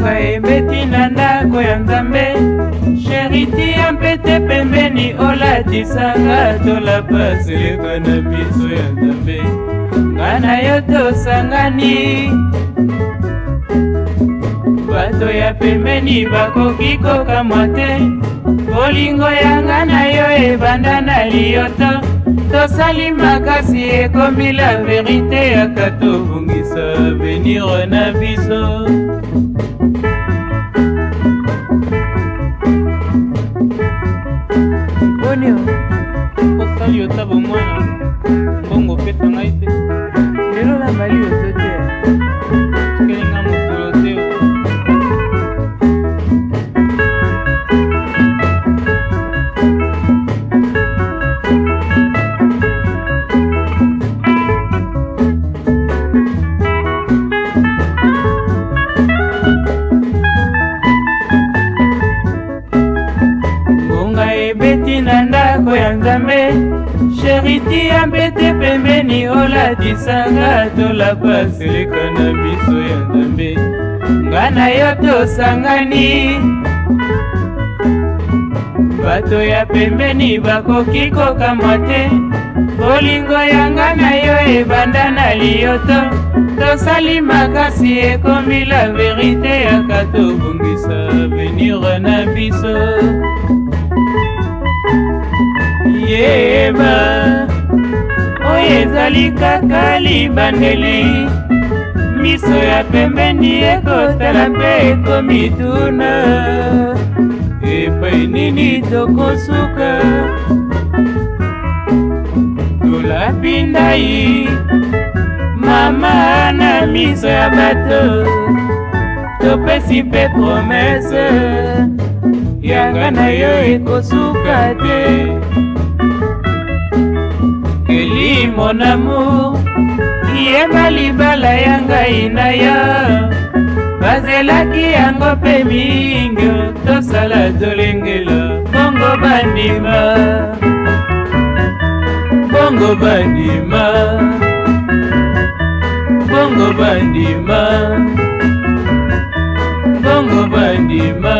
ngonga ebeti na ndako ya nzambe sheriti ya mpete pembeni olatisanga tolapa seleka na biso ya nzambe nga na yo tosangani bato ya pembeni bakoki kokamwa te bolingo yanga na yo ebanda na liyoto tosali makasi ekomi la verite yaka tobongisa venire na biso osali ota bomwana mbongo opesa ngai te lelo nabali ozo te kelinga mokolo te ebeti na nda ya nzambe sheriti ya mbete pembeni olatisanga tolapa seleka na biso ya nzambe nga na yo tosangani bato ya pembeni bakoki kokamwa te bolingo yanga na yo ebanda na liyoto tosali makasi ekomi la verite yaka tobongisa avenir na biso koyeba oyo ezali kaka libandeli miso ya pembeni ekotala mpe ekomituna epai nini tokosuka tolapi ndai mama na miso ya bato topesi mpe promese yanga na yo ekosuka te keli monamu yenga libala ya ngai na yo bazelaki yango mpe mingi tosala tolengelo bongo bandima bongo bandima bongo bandima bongo bandima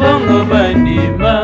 bongo bandima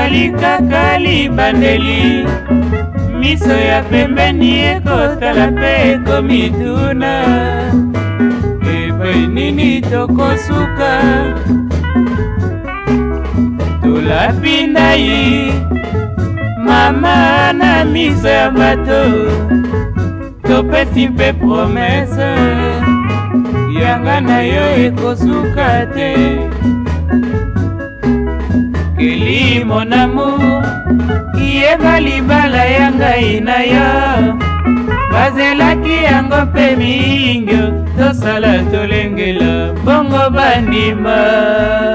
ezali kaka libandeli miso ya pembeni ekotala mpe ekomituna epai nini tokosuka tolapi ndai mama na miso ya bato topesi mpe promese yanga na yo ekosuka te okeli monamu yeba libala ya ngai na yo bazelaki yango mpe mingio tosala tolengela bongo bandima